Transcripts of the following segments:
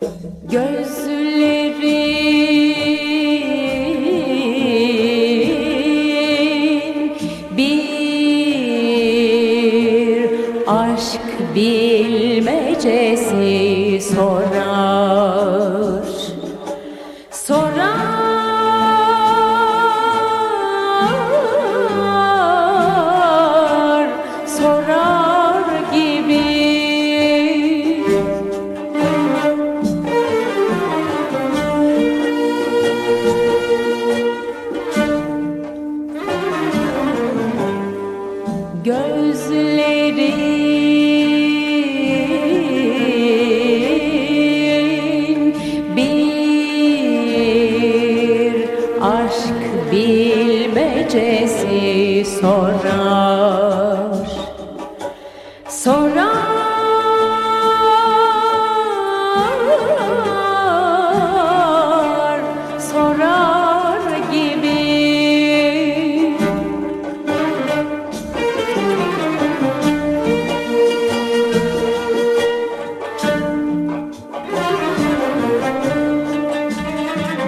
Gözlerin bir aşk bilmecesi sorar bilmecesi sorar. Sorar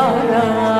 ara